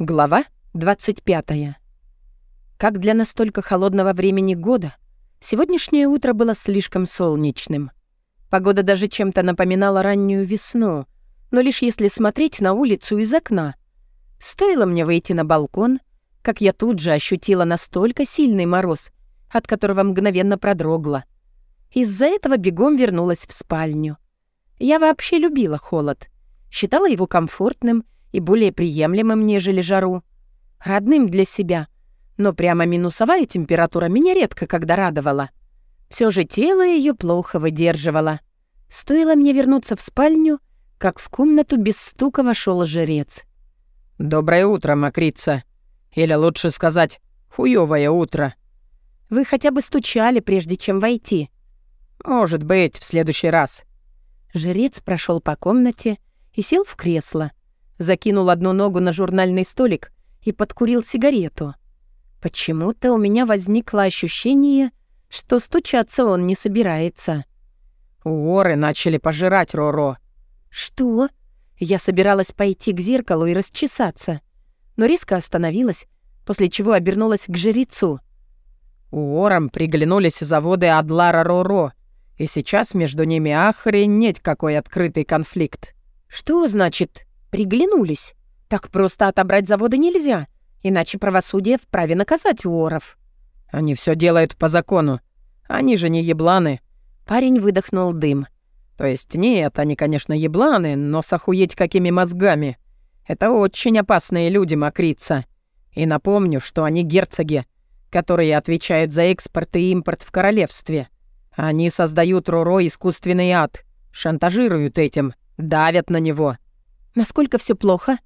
Глава 25. Как для настолько холодного времени года, сегодняшнее утро было слишком солнечным. Погода даже чем-то напоминала раннюю весну, но лишь если смотреть на улицу из окна. Стоило мне выйти на балкон, как я тут же ощутила настолько сильный мороз, от которого мгновенно продрогла. Из-за этого бегом вернулась в спальню. Я вообще любила холод, считала его комфортным и более приемлемым, нежели жару. Родным для себя. Но прямо минусовая температура меня редко когда радовала. Все же тело ее плохо выдерживало. Стоило мне вернуться в спальню, как в комнату без стука вошел жрец. «Доброе утро, Макрица. Или лучше сказать, хуёвое утро». «Вы хотя бы стучали, прежде чем войти». «Может быть, в следующий раз». Жрец прошел по комнате и сел в кресло, закинул одну ногу на журнальный столик и подкурил сигарету. Почему-то у меня возникло ощущение, что стучаться он не собирается. Уоры начали пожирать Роро. Что? Я собиралась пойти к зеркалу и расчесаться, но резко остановилась, после чего обернулась к жрецу. Уорам приглянулись заводы Адлара Роро, и сейчас между ними охренеть какой открытый конфликт. Что значит Приглянулись. Так просто отобрать заводы нельзя, иначе правосудие вправе наказать уоров. Они все делают по закону. Они же не ебланы. Парень выдохнул дым. То есть нет, они, конечно, ебланы, но с охуеть какими мозгами. Это очень опасные люди, Макрица. И напомню, что они герцоги, которые отвечают за экспорт и импорт в королевстве. Они создают Руро искусственный ад, шантажируют этим, давят на него. Насколько все плохо?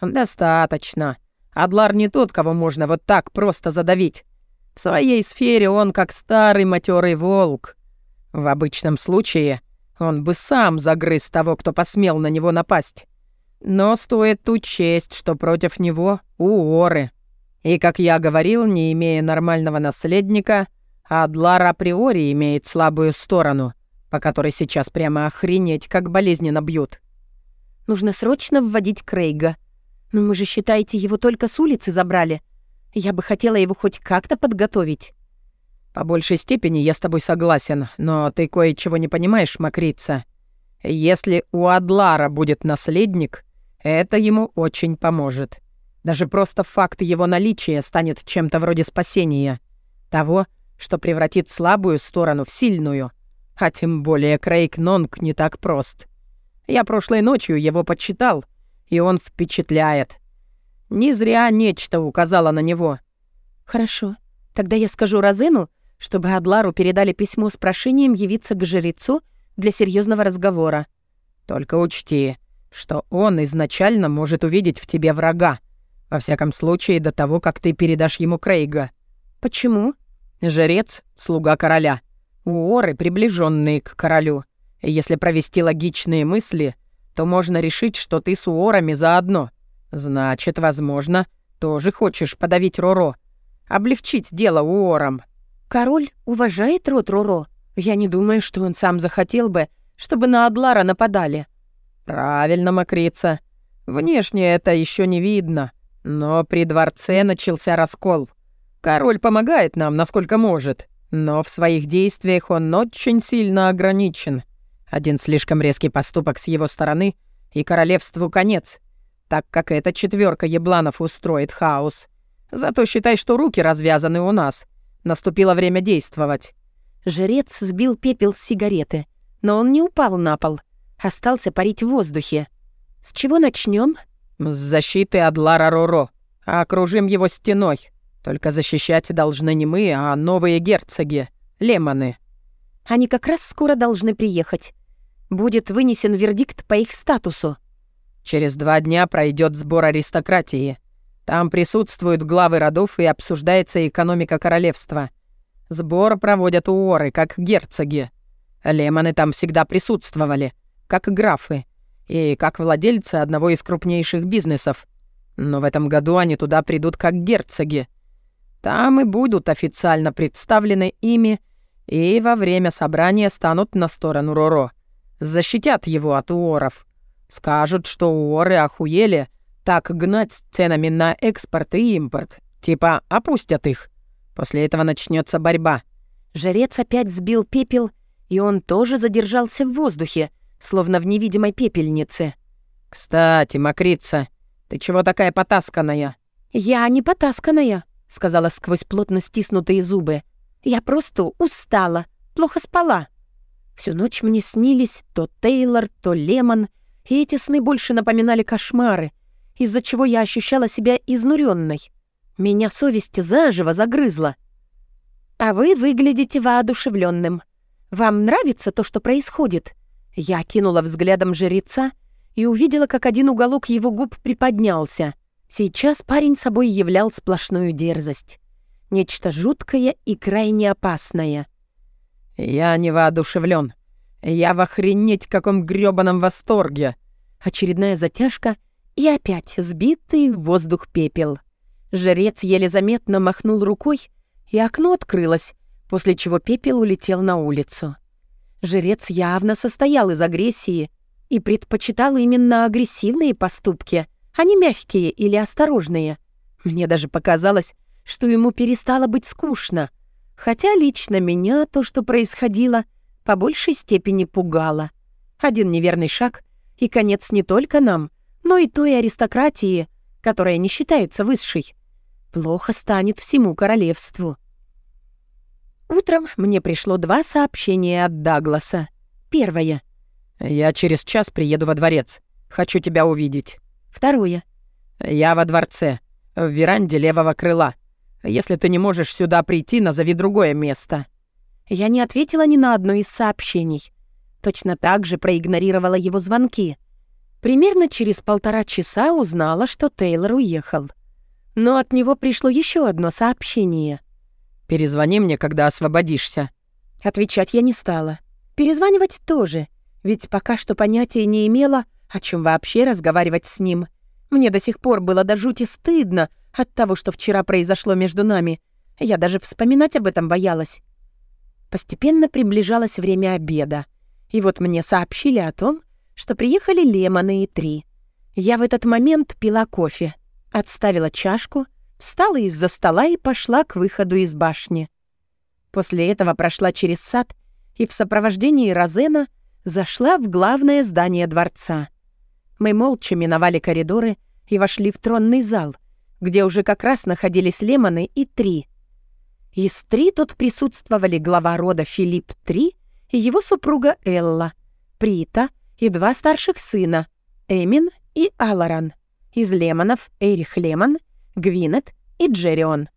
Достаточно. Адлар не тот, кого можно вот так просто задавить. В своей сфере он как старый матерый волк. В обычном случае он бы сам загрыз того, кто посмел на него напасть. Но стоит учесть, что против него уоры. И, как я говорил, не имея нормального наследника, Адлар априори имеет слабую сторону, по которой сейчас прямо охренеть, как болезненно бьют. Нужно срочно вводить Крейга. Но мы же, считаете, его только с улицы забрали. Я бы хотела его хоть как-то подготовить». «По большей степени я с тобой согласен, но ты кое-чего не понимаешь, Макрица. Если у Адлара будет наследник, это ему очень поможет. Даже просто факт его наличия станет чем-то вроде спасения. Того, что превратит слабую сторону в сильную. А тем более Крейг Нонг не так прост. Я прошлой ночью его подчитал, и он впечатляет. Не зря нечто указало на него. Хорошо. Тогда я скажу Розену, чтобы Адлару передали письмо с прошением явиться к жрецу для серьезного разговора. Только учти, что он изначально может увидеть в тебе врага. Во всяком случае, до того, как ты передашь ему Крейга. Почему? Жрец — слуга короля. Уоры, приближенные к королю. Если провести логичные мысли, то можно решить, что ты с уорами заодно. Значит, возможно, тоже хочешь подавить Роро. Облегчить дело уорам. Король уважает род Роро. Я не думаю, что он сам захотел бы, чтобы на Адлара нападали. Правильно, Макрица. Внешне это еще не видно, но при дворце начался раскол. Король помогает нам, насколько может, но в своих действиях он очень сильно ограничен. Один слишком резкий поступок с его стороны, и королевству конец, так как эта четверка ебланов устроит хаос. Зато считай, что руки развязаны у нас. Наступило время действовать». Жрец сбил пепел с сигареты, но он не упал на пол. Остался парить в воздухе. «С чего начнем? «С защиты Адлара Роро. Окружим его стеной. Только защищать должны не мы, а новые герцоги. Лемоны». «Они как раз скоро должны приехать будет вынесен вердикт по их статусу. Через два дня пройдет сбор аристократии. Там присутствуют главы родов и обсуждается экономика королевства. Сбор проводят уоры, как герцоги. Лемоны там всегда присутствовали, как графы, и как владельцы одного из крупнейших бизнесов. Но в этом году они туда придут как герцоги. Там и будут официально представлены ими, и во время собрания станут на сторону Роро. Защитят его от уоров. Скажут, что уоры охуели, Так гнать с ценами на экспорт и импорт. Типа опустят их. После этого начнется борьба. Жрец опять сбил пепел, и он тоже задержался в воздухе, словно в невидимой пепельнице. «Кстати, мокрица, ты чего такая потасканная?» «Я не потасканная», — сказала сквозь плотно стиснутые зубы. «Я просто устала, плохо спала». Всю ночь мне снились то Тейлор, то Лемон, и эти сны больше напоминали кошмары, из-за чего я ощущала себя изнуренной. Меня совесть заживо загрызла. «А вы выглядите воодушевленным. Вам нравится то, что происходит?» Я кинула взглядом жреца и увидела, как один уголок его губ приподнялся. Сейчас парень собой являл сплошную дерзость. Нечто жуткое и крайне опасное. «Я не воодушевлен. Я в охренеть каком грёбаном восторге!» Очередная затяжка и опять сбитый в воздух пепел. Жрец еле заметно махнул рукой, и окно открылось, после чего пепел улетел на улицу. Жрец явно состоял из агрессии и предпочитал именно агрессивные поступки, а не мягкие или осторожные. Мне даже показалось, что ему перестало быть скучно — Хотя лично меня то, что происходило, по большей степени пугало. Один неверный шаг — и конец не только нам, но и той аристократии, которая не считается высшей. Плохо станет всему королевству. Утром мне пришло два сообщения от Дагласа. Первое. «Я через час приеду во дворец. Хочу тебя увидеть». Второе. «Я во дворце, в веранде левого крыла. Если ты не можешь сюда прийти, назови другое место». Я не ответила ни на одно из сообщений. Точно так же проигнорировала его звонки. Примерно через полтора часа узнала, что Тейлор уехал. Но от него пришло еще одно сообщение. «Перезвони мне, когда освободишься». Отвечать я не стала. Перезванивать тоже, ведь пока что понятия не имела, о чем вообще разговаривать с ним. Мне до сих пор было до жути стыдно, от того, что вчера произошло между нами. Я даже вспоминать об этом боялась. Постепенно приближалось время обеда. И вот мне сообщили о том, что приехали Лемоны и Три. Я в этот момент пила кофе, отставила чашку, встала из-за стола и пошла к выходу из башни. После этого прошла через сад и в сопровождении Розена зашла в главное здание дворца. Мы молча миновали коридоры и вошли в тронный зал, где уже как раз находились Лемоны и Три. Из Три тут присутствовали глава рода Филипп Три и его супруга Элла, Прита и два старших сына, Эмин и Аларан. Из Лемонов Эрих Лемон, Гвинет и Джерион.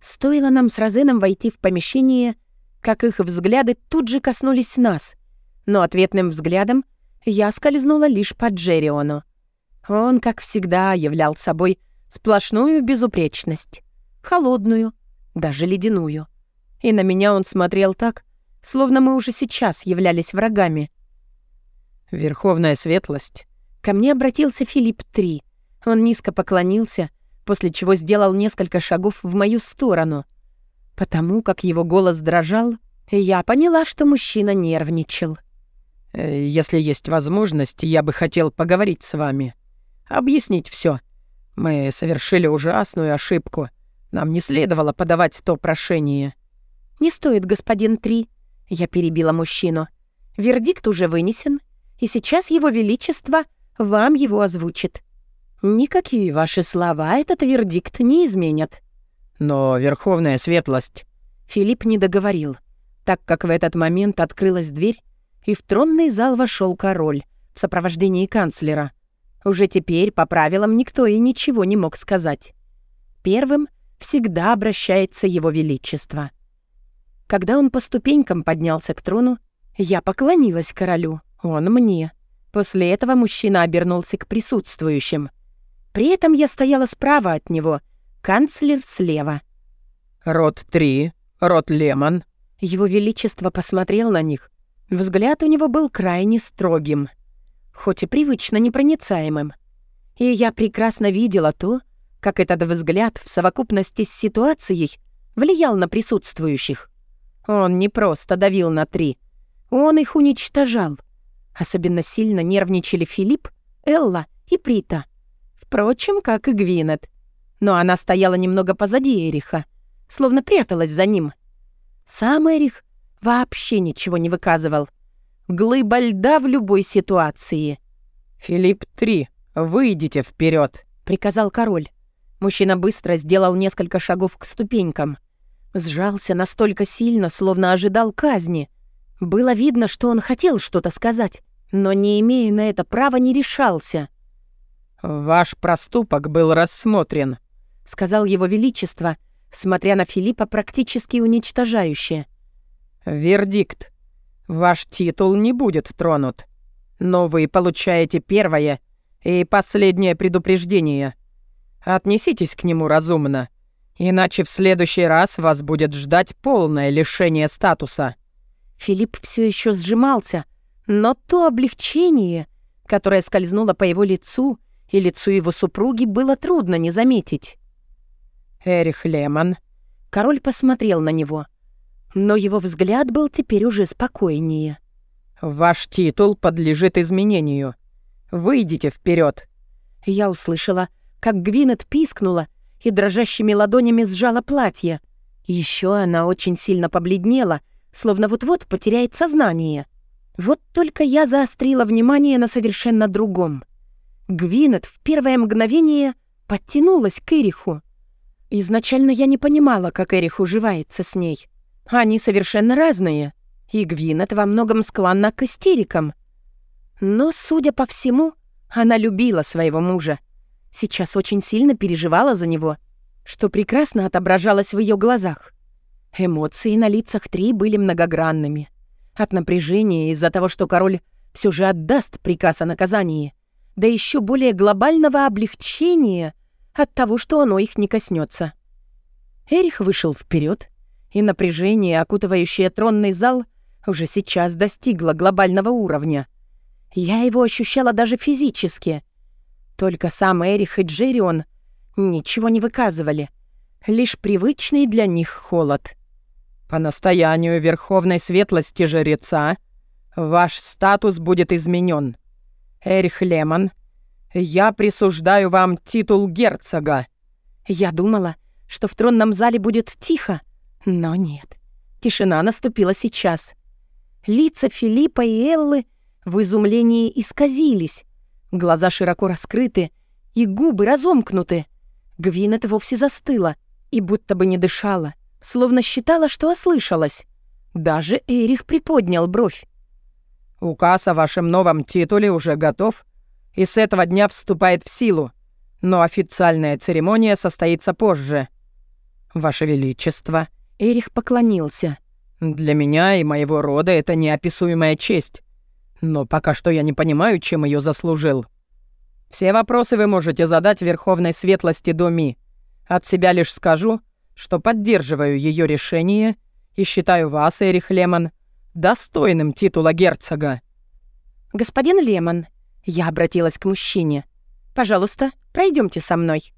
Стоило нам с Розеном войти в помещение, как их взгляды тут же коснулись нас, но ответным взглядом я скользнула лишь по Джериону. Он, как всегда, являл собой Сплошную безупречность. Холодную, даже ледяную. И на меня он смотрел так, словно мы уже сейчас являлись врагами. «Верховная светлость». Ко мне обратился Филипп Три. Он низко поклонился, после чего сделал несколько шагов в мою сторону. Потому как его голос дрожал, я поняла, что мужчина нервничал. «Э, «Если есть возможность, я бы хотел поговорить с вами. Объяснить все. Мы совершили ужасную ошибку. Нам не следовало подавать то прошение». «Не стоит, господин Три», — я перебила мужчину. «Вердикт уже вынесен, и сейчас его величество вам его озвучит. Никакие ваши слова этот вердикт не изменят». «Но Верховная Светлость...» Филипп не договорил, так как в этот момент открылась дверь, и в тронный зал вошел король в сопровождении канцлера — уже теперь, по правилам, никто и ничего не мог сказать. Первым всегда обращается его величество. Когда он по ступенькам поднялся к трону, я поклонилась королю, он мне. После этого мужчина обернулся к присутствующим. При этом я стояла справа от него, канцлер слева. «Рот три, рот Лемон». Его Величество посмотрел на них. Взгляд у него был крайне строгим хоть и привычно непроницаемым. И я прекрасно видела то, как этот взгляд в совокупности с ситуацией влиял на присутствующих. Он не просто давил на три, он их уничтожал. Особенно сильно нервничали Филипп, Элла и Прита. Впрочем, как и Гвинет. Но она стояла немного позади Эриха, словно пряталась за ним. Сам Эрих вообще ничего не выказывал. Глыба льда в любой ситуации. «Филипп Три, выйдите вперед, приказал король. Мужчина быстро сделал несколько шагов к ступенькам. Сжался настолько сильно, словно ожидал казни. Было видно, что он хотел что-то сказать, но, не имея на это права, не решался. «Ваш проступок был рассмотрен», — сказал его величество, смотря на Филиппа практически уничтожающе. «Вердикт. Ваш титул не будет тронут. Но вы получаете первое и последнее предупреждение. Отнеситесь к нему разумно, иначе в следующий раз вас будет ждать полное лишение статуса». Филипп все еще сжимался, но то облегчение, которое скользнуло по его лицу и лицу его супруги, было трудно не заметить. «Эрих Лемон». Король посмотрел на него, но его взгляд был теперь уже спокойнее. «Ваш титул подлежит изменению. Выйдите вперед. Я услышала, как Гвинет пискнула и дрожащими ладонями сжала платье. Еще она очень сильно побледнела, словно вот-вот потеряет сознание. Вот только я заострила внимание на совершенно другом. Гвинет в первое мгновение подтянулась к Эриху. Изначально я не понимала, как Эрих уживается с ней. Они совершенно разные, и Гвинет во многом склонна к истерикам. Но, судя по всему, она любила своего мужа. Сейчас очень сильно переживала за него, что прекрасно отображалось в ее глазах. Эмоции на лицах Три были многогранными. От напряжения из-за того, что король все же отдаст приказ о наказании, да еще более глобального облегчения от того, что оно их не коснется. Эрих вышел вперед, и напряжение, окутывающее тронный зал, уже сейчас достигло глобального уровня. Я его ощущала даже физически. Только сам Эрих и Джерион ничего не выказывали. Лишь привычный для них холод. По настоянию Верховной Светлости Жреца ваш статус будет изменен. Эрих Лемон, я присуждаю вам титул герцога. Я думала, что в тронном зале будет тихо, но нет. Тишина наступила сейчас. Лица Филиппа и Эллы в изумлении исказились. Глаза широко раскрыты и губы разомкнуты. Гвинет вовсе застыла и будто бы не дышала словно считала, что ослышалась. Даже Эрих приподнял бровь. «Указ о вашем новом титуле уже готов и с этого дня вступает в силу, но официальная церемония состоится позже». «Ваше Величество», — Эрих поклонился. «Для меня и моего рода это неописуемая честь, но пока что я не понимаю, чем ее заслужил. Все вопросы вы можете задать Верховной Светлости Доми. От себя лишь скажу, что поддерживаю ее решение и считаю вас, Эрих Лемон, достойным титула герцога». «Господин Лемон», — я обратилась к мужчине, — «пожалуйста, пройдемте со мной».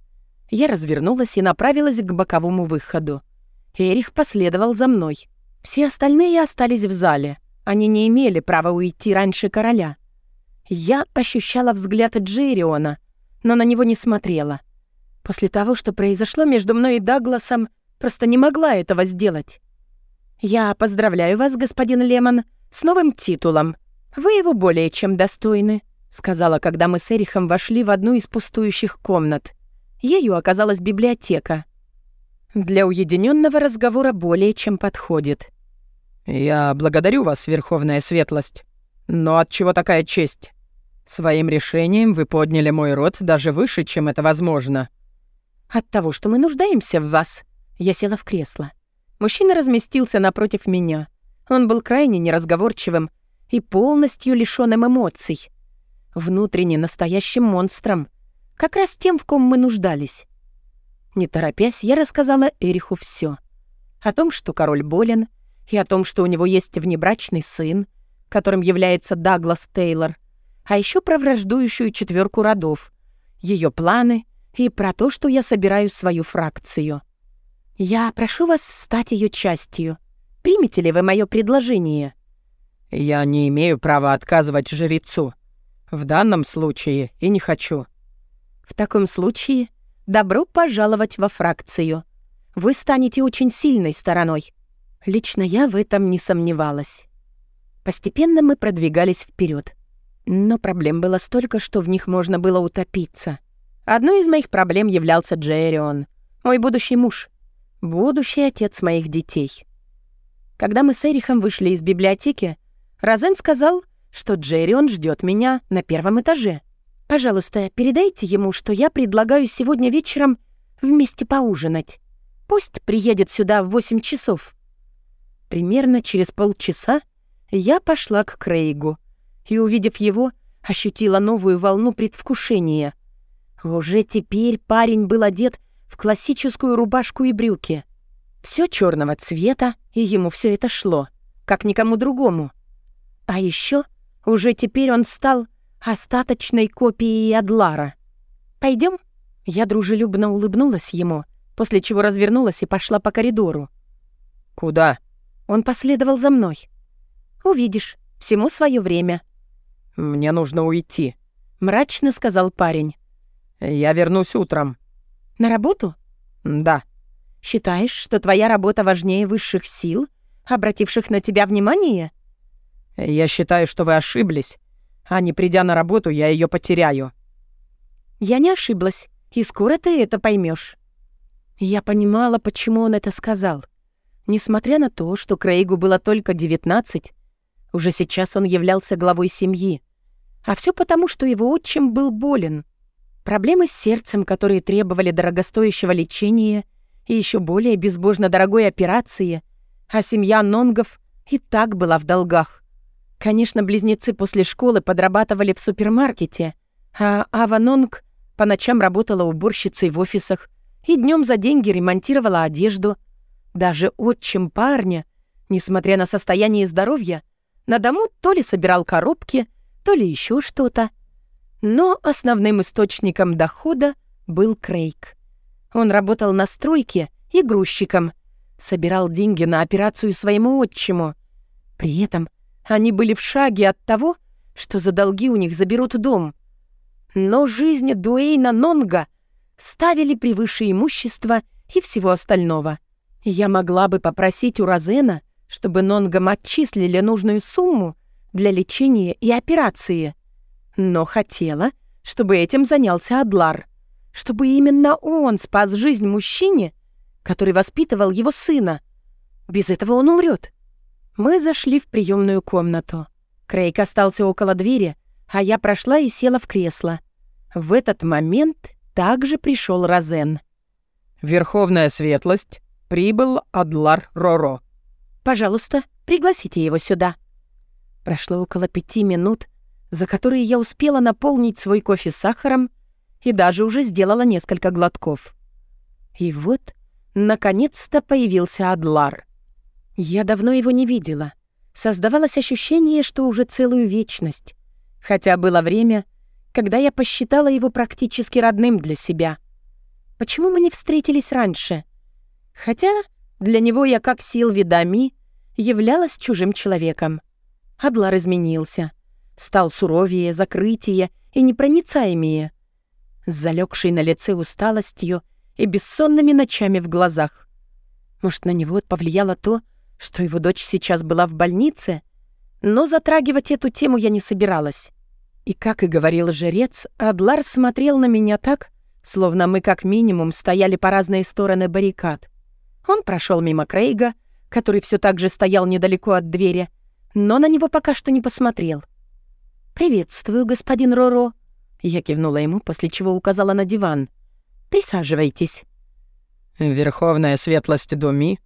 Я развернулась и направилась к боковому выходу. Эрих последовал за мной. Все остальные остались в зале. Они не имели права уйти раньше короля. Я ощущала взгляд Джериона, но на него не смотрела. После того, что произошло между мной и Дагласом, просто не могла этого сделать. Я поздравляю вас, господин Лемон, с новым титулом. Вы его более чем достойны, сказала, когда мы с Эрихом вошли в одну из пустующих комнат. Ею оказалась библиотека. Для уединенного разговора более чем подходит. Я благодарю вас, Верховная Светлость. Но от чего такая честь? Своим решением вы подняли мой род даже выше, чем это возможно. От того, что мы нуждаемся в вас. Я села в кресло. Мужчина разместился напротив меня. Он был крайне неразговорчивым и полностью лишённым эмоций. Внутренне настоящим монстром. Как раз тем, в ком мы нуждались. Не торопясь, я рассказала Эриху всё. О том, что король болен, и о том, что у него есть внебрачный сын, которым является Даглас Тейлор, а ещё про враждующую четвёрку родов, её планы и про то, что я собираю свою фракцию. Я прошу вас стать ее частью. Примете ли вы мое предложение? Я не имею права отказывать жрецу. В данном случае и не хочу. В таком случае добро пожаловать во фракцию. Вы станете очень сильной стороной. Лично я в этом не сомневалась. Постепенно мы продвигались вперед. Но проблем было столько, что в них можно было утопиться. Одной из моих проблем являлся Джеррион, мой будущий муж, будущий отец моих детей. Когда мы с Эрихом вышли из библиотеки, Розен сказал, что Джеррион ждет меня на первом этаже. Пожалуйста, передайте ему, что я предлагаю сегодня вечером вместе поужинать. Пусть приедет сюда в 8 часов. Примерно через полчаса я пошла к Крейгу и, увидев его, ощутила новую волну предвкушения. Уже теперь парень был одет в классическую рубашку и брюки. Все черного цвета, и ему все это шло, как никому другому. А еще уже теперь он стал остаточной копией Адлара. Пойдем? Я дружелюбно улыбнулась ему, после чего развернулась и пошла по коридору. «Куда?» Он последовал за мной. «Увидишь, всему свое время». «Мне нужно уйти», — мрачно сказал парень. «Я вернусь утром». «На работу?» «Да». «Считаешь, что твоя работа важнее высших сил, обративших на тебя внимание?» «Я считаю, что вы ошиблись, а не придя на работу, я ее потеряю». «Я не ошиблась, и скоро ты это поймешь. Я понимала, почему он это сказал. Несмотря на то, что Крейгу было только 19, уже сейчас он являлся главой семьи. А все потому, что его отчим был болен. Проблемы с сердцем, которые требовали дорогостоящего лечения и еще более безбожно дорогой операции, а семья Нонгов и так была в долгах. Конечно, близнецы после школы подрабатывали в супермаркете, а Ава Нонг по ночам работала уборщицей в офисах и днем за деньги ремонтировала одежду — даже отчим парня, несмотря на состояние здоровья, на дому то ли собирал коробки, то ли еще что-то. Но основным источником дохода был Крейг. Он работал на стройке и грузчиком, собирал деньги на операцию своему отчиму. При этом они были в шаге от того, что за долги у них заберут дом. Но жизнь Дуэйна Нонга ставили превыше имущества и всего остального — я могла бы попросить у Розена, чтобы Нонгам отчислили нужную сумму для лечения и операции. Но хотела, чтобы этим занялся Адлар, чтобы именно он спас жизнь мужчине, который воспитывал его сына. Без этого он умрет. Мы зашли в приемную комнату. Крейг остался около двери, а я прошла и села в кресло. В этот момент также пришел Розен. «Верховная светлость», прибыл Адлар Роро. Пожалуйста, пригласите его сюда». Прошло около пяти минут, за которые я успела наполнить свой кофе сахаром и даже уже сделала несколько глотков. И вот, наконец-то появился Адлар. Я давно его не видела. Создавалось ощущение, что уже целую вечность. Хотя было время, когда я посчитала его практически родным для себя. Почему мы не встретились раньше? Хотя для него я, как Силви Дами, являлась чужим человеком. Адлар изменился. Стал суровее, закрытие и непроницаемее. С залегшей на лице усталостью и бессонными ночами в глазах. Может, на него повлияло то, что его дочь сейчас была в больнице? Но затрагивать эту тему я не собиралась. И, как и говорил жрец, Адлар смотрел на меня так, словно мы как минимум стояли по разные стороны баррикад. Он прошел мимо Крейга, который все так же стоял недалеко от двери, но на него пока что не посмотрел. «Приветствую, господин Роро», — я кивнула ему, после чего указала на диван. «Присаживайтесь». «Верховная светлость Думи?»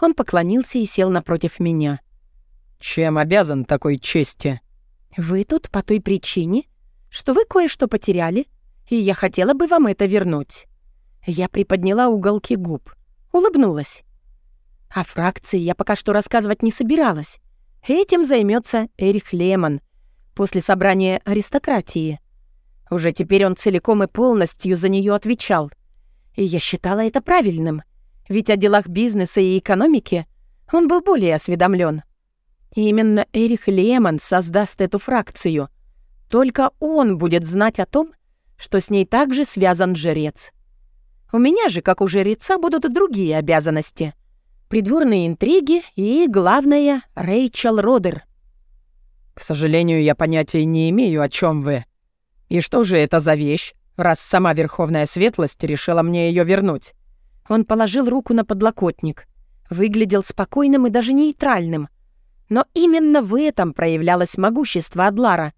Он поклонился и сел напротив меня. «Чем обязан такой чести?» «Вы тут по той причине, что вы кое-что потеряли, и я хотела бы вам это вернуть». Я приподняла уголки губ. Улыбнулась. О фракции я пока что рассказывать не собиралась. Этим займется Эрих Лемон после собрания аристократии. Уже теперь он целиком и полностью за нее отвечал. И я считала это правильным, ведь о делах бизнеса и экономики он был более осведомлен. Именно Эрих Лемон создаст эту фракцию. Только он будет знать о том, что с ней также связан жрец. У меня же, как у жреца, будут другие обязанности. Придворные интриги и, главное, Рэйчел Родер. К сожалению, я понятия не имею, о чем вы. И что же это за вещь, раз сама Верховная Светлость решила мне ее вернуть? Он положил руку на подлокотник. Выглядел спокойным и даже нейтральным. Но именно в этом проявлялось могущество Адлара.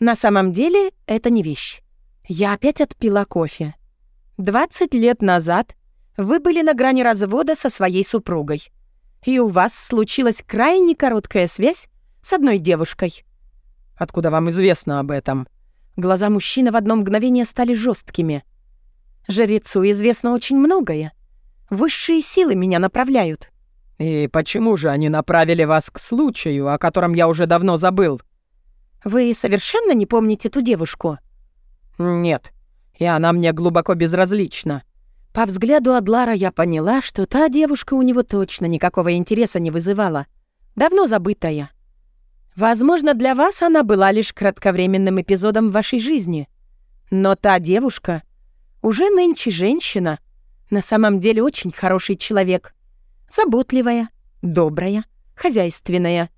На самом деле это не вещь. Я опять отпила кофе. 20 лет назад вы были на грани развода со своей супругой. И у вас случилась крайне короткая связь с одной девушкой. Откуда вам известно об этом? Глаза мужчины в одно мгновение стали жесткими. Жрецу известно очень многое. Высшие силы меня направляют. И почему же они направили вас к случаю, о котором я уже давно забыл? Вы совершенно не помните ту девушку? Нет, и она мне глубоко безразлична. По взгляду Адлара я поняла, что та девушка у него точно никакого интереса не вызывала. Давно забытая. Возможно, для вас она была лишь кратковременным эпизодом в вашей жизни. Но та девушка уже нынче женщина, на самом деле очень хороший человек. Заботливая, добрая, хозяйственная.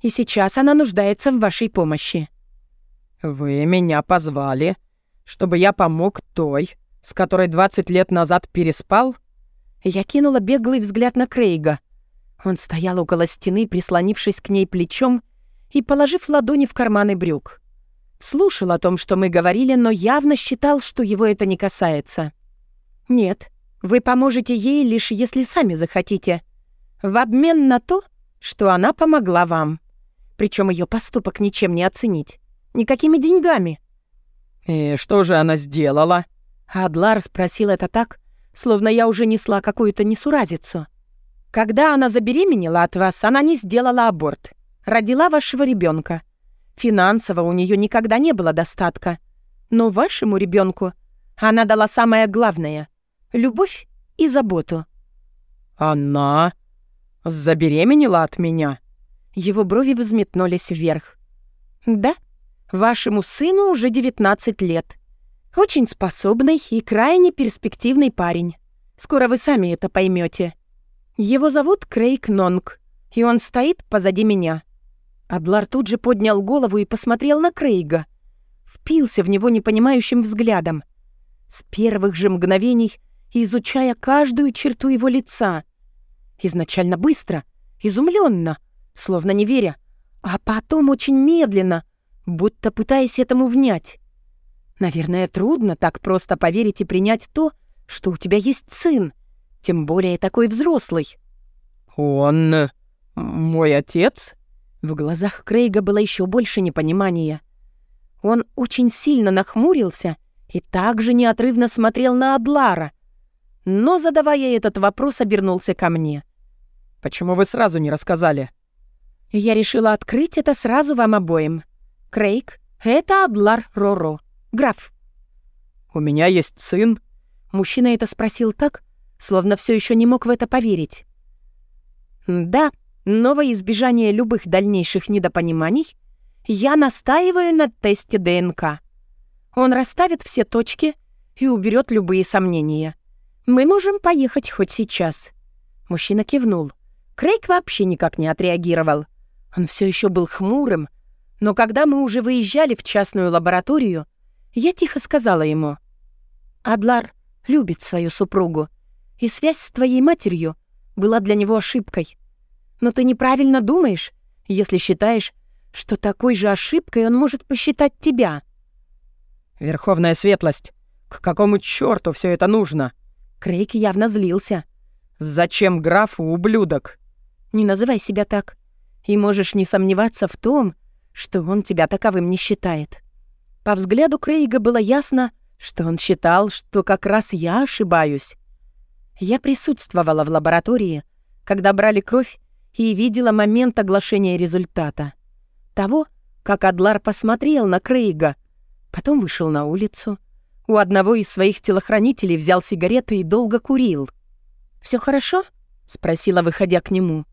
И сейчас она нуждается в вашей помощи. «Вы меня позвали, чтобы я помог той, с которой 20 лет назад переспал?» Я кинула беглый взгляд на Крейга. Он стоял около стены, прислонившись к ней плечом и положив ладони в карманы брюк. Слушал о том, что мы говорили, но явно считал, что его это не касается. «Нет, вы поможете ей лишь если сами захотите. В обмен на то, что она помогла вам. Причем ее поступок ничем не оценить. Никакими деньгами». «И что же она сделала?» Адлар спросил это так, словно я уже несла какую-то несуразицу. «Когда она забеременела от вас, она не сделала аборт родила вашего ребенка. Финансово у нее никогда не было достатка. Но вашему ребенку она дала самое главное — любовь и заботу. «Она забеременела от меня?» Его брови взметнулись вверх. «Да, вашему сыну уже 19 лет. Очень способный и крайне перспективный парень. Скоро вы сами это поймете. Его зовут Крейг Нонг, и он стоит позади меня. Адлар тут же поднял голову и посмотрел на Крейга. Впился в него непонимающим взглядом. С первых же мгновений изучая каждую черту его лица. Изначально быстро, изумленно, словно не веря, а потом очень медленно, будто пытаясь этому внять. Наверное, трудно так просто поверить и принять то, что у тебя есть сын, тем более такой взрослый. «Он мой отец?» В глазах Крейга было еще больше непонимания. Он очень сильно нахмурился и также неотрывно смотрел на Адлара, но, задавая этот вопрос, обернулся ко мне. «Почему вы сразу не рассказали?» «Я решила открыть это сразу вам обоим. Крейг, это Адлар Роро, граф». «У меня есть сын?» Мужчина это спросил так, словно все еще не мог в это поверить. «Да», но во избежание любых дальнейших недопониманий я настаиваю на тесте ДНК. Он расставит все точки и уберет любые сомнения. Мы можем поехать хоть сейчас. Мужчина кивнул. Крейг вообще никак не отреагировал. Он все еще был хмурым, но когда мы уже выезжали в частную лабораторию, я тихо сказала ему. «Адлар любит свою супругу, и связь с твоей матерью была для него ошибкой. Но ты неправильно думаешь, если считаешь, что такой же ошибкой он может посчитать тебя. Верховная светлость, к какому чёрту все это нужно? Крейг явно злился. Зачем графу ублюдок? Не называй себя так. И можешь не сомневаться в том, что он тебя таковым не считает. По взгляду Крейга было ясно, что он считал, что как раз я ошибаюсь. Я присутствовала в лаборатории, когда брали кровь и видела момент оглашения результата. Того, как Адлар посмотрел на Крейга, потом вышел на улицу. У одного из своих телохранителей взял сигареты и долго курил. Все хорошо?» — спросила, выходя к нему.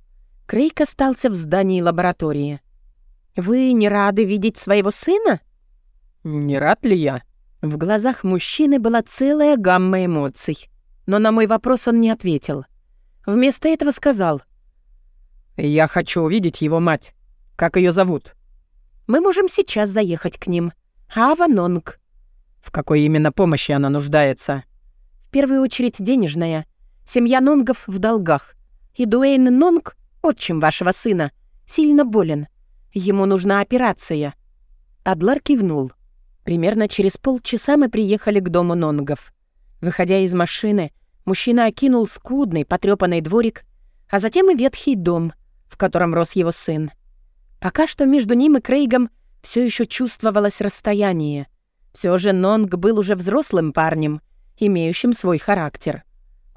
Крейг остался в здании лаборатории. «Вы не рады видеть своего сына?» «Не рад ли я?» В глазах мужчины была целая гамма эмоций, но на мой вопрос он не ответил. Вместо этого сказал. «Я хочу увидеть его мать. Как ее зовут?» «Мы можем сейчас заехать к ним. Ава Нонг». «В какой именно помощи она нуждается?» «В первую очередь денежная. Семья Нонгов в долгах. И Дуэйн Нонг, отчим вашего сына, сильно болен. Ему нужна операция». Адлар кивнул. Примерно через полчаса мы приехали к дому Нонгов. Выходя из машины, мужчина окинул скудный, потрёпанный дворик, а затем и ветхий дом, в котором рос его сын. Пока что между ним и Крейгом все еще чувствовалось расстояние. Все же Нонг был уже взрослым парнем, имеющим свой характер.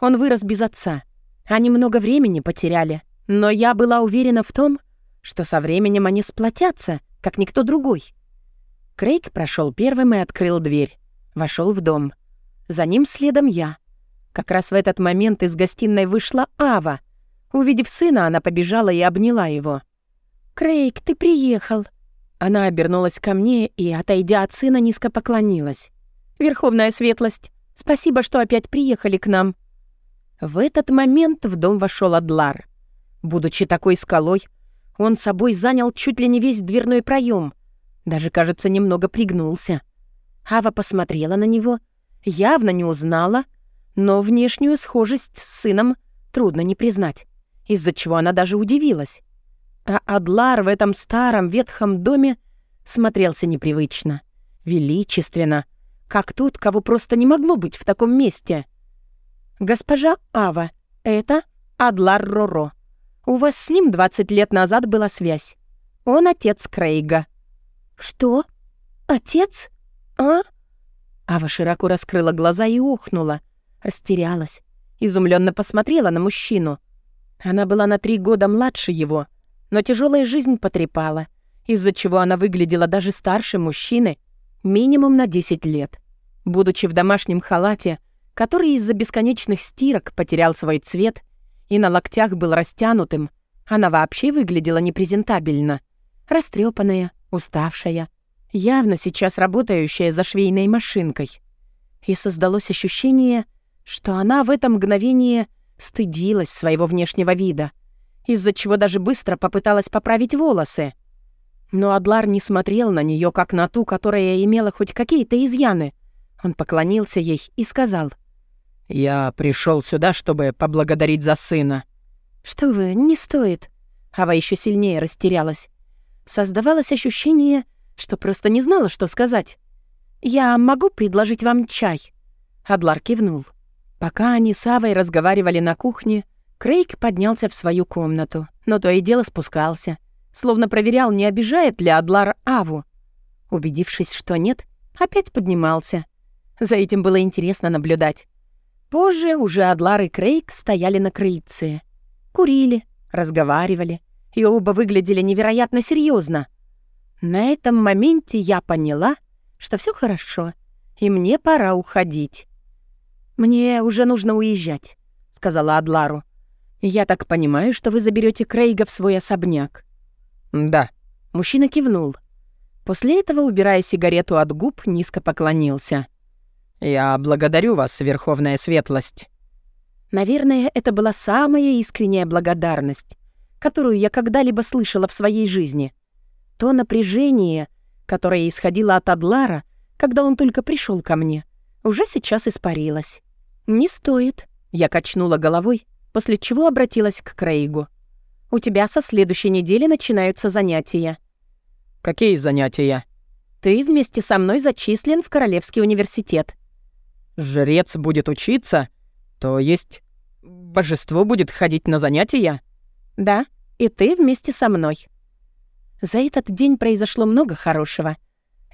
Он вырос без отца. Они много времени потеряли, но я была уверена в том, что со временем они сплотятся, как никто другой. Крейг прошел первым и открыл дверь. Вошел в дом. За ним следом я. Как раз в этот момент из гостиной вышла Ава. Увидев сына, она побежала и обняла его. «Крейг, ты приехал!» Она обернулась ко мне и, отойдя от сына, низко поклонилась. «Верховная светлость, спасибо, что опять приехали к нам». В этот момент в дом вошел Адлар. Будучи такой скалой, он собой занял чуть ли не весь дверной проем. Даже, кажется, немного пригнулся. Ава посмотрела на него, явно не узнала, но внешнюю схожесть с сыном трудно не признать, из-за чего она даже удивилась. А Адлар в этом старом ветхом доме смотрелся непривычно, величественно, как тот, кого просто не могло быть в таком месте. «Госпожа Ава, это Адлар Роро. У вас с ним 20 лет назад была связь. Он отец Крейга». «Что? Отец? А?» Ава широко раскрыла глаза и ухнула, растерялась, изумленно посмотрела на мужчину. Она была на три года младше его, но тяжелая жизнь потрепала, из-за чего она выглядела даже старше мужчины, минимум на 10 лет. Будучи в домашнем халате, который из-за бесконечных стирок потерял свой цвет и на локтях был растянутым, она вообще выглядела непрезентабельно. Растрепанная, уставшая, явно сейчас работающая за швейной машинкой. И создалось ощущение, что она в это мгновение стыдилась своего внешнего вида, из-за чего даже быстро попыталась поправить волосы. Но Адлар не смотрел на нее как на ту, которая имела хоть какие-то изъяны. Он поклонился ей и сказал. «Я пришел сюда, чтобы поблагодарить за сына». «Что вы, не стоит». Ава еще сильнее растерялась. Создавалось ощущение, что просто не знала, что сказать. «Я могу предложить вам чай?» Адлар кивнул. Пока они с Авой разговаривали на кухне, Крейг поднялся в свою комнату, но то и дело спускался, словно проверял, не обижает ли Адлар Аву. Убедившись, что нет, опять поднимался. За этим было интересно наблюдать. Позже уже Адлар и Крейг стояли на крыльце. Курили, разговаривали, и оба выглядели невероятно серьезно. На этом моменте я поняла, что все хорошо, и мне пора уходить. «Мне уже нужно уезжать», — сказала Адлару. «Я так понимаю, что вы заберете Крейга в свой особняк». «Да». Мужчина кивнул. После этого, убирая сигарету от губ, низко поклонился. «Я благодарю вас, Верховная Светлость». Наверное, это была самая искренняя благодарность, которую я когда-либо слышала в своей жизни. То напряжение, которое исходило от Адлара, когда он только пришел ко мне, уже сейчас испарилось. «Не стоит», — я качнула головой, после чего обратилась к Крейгу. «У тебя со следующей недели начинаются занятия». «Какие занятия?» «Ты вместе со мной зачислен в Королевский университет». «Жрец будет учиться? То есть божество будет ходить на занятия?» «Да, и ты вместе со мной». За этот день произошло много хорошего.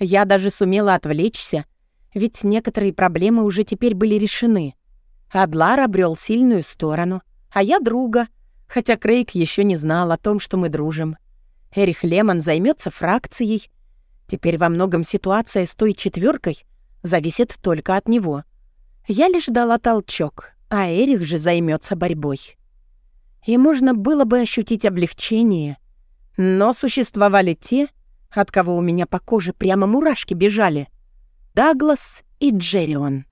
Я даже сумела отвлечься, ведь некоторые проблемы уже теперь были решены. Адлар обрел сильную сторону, а я друга, хотя Крейг еще не знал о том, что мы дружим. Эрих Лемон займется фракцией. Теперь во многом ситуация с той четверкой зависит только от него. Я лишь дала толчок, а Эрих же займется борьбой. И можно было бы ощутить облегчение, но существовали те, от кого у меня по коже прямо мурашки бежали. Даглас и Джеррион.